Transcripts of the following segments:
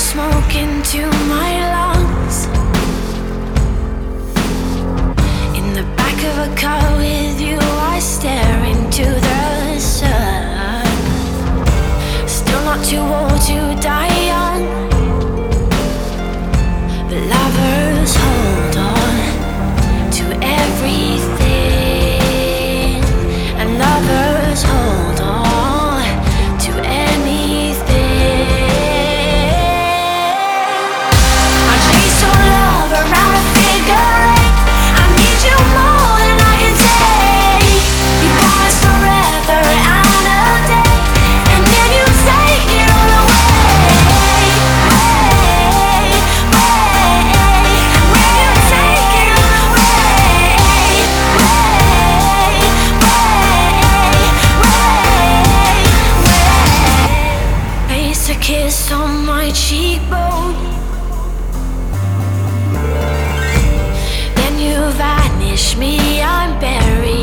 smoke into my lungs. In the back of a car with you, I stare into the sun. Still not too old to die. my cheekbone. Then you vanish me, I'm buried.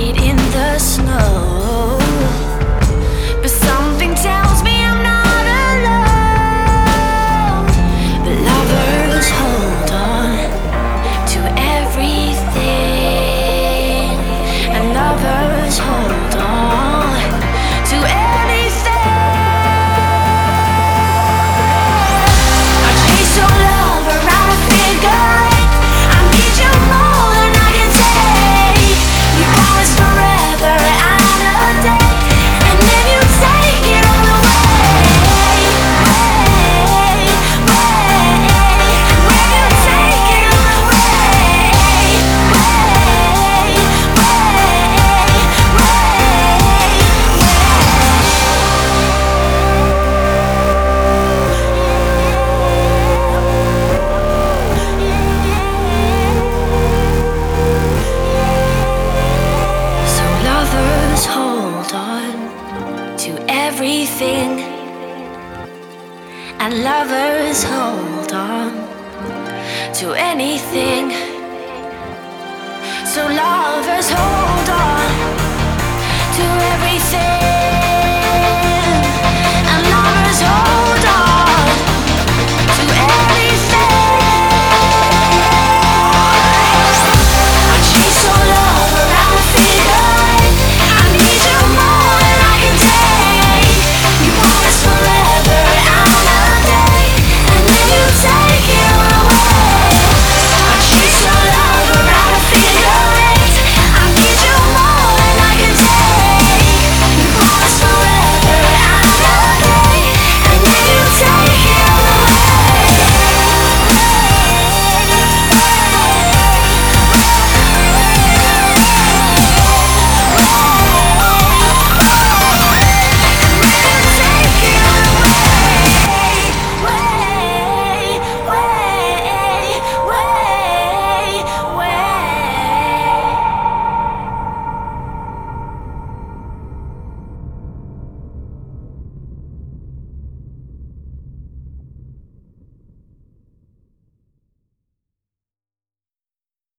everything, and lovers hold on to anything. So lovers hold on to everything.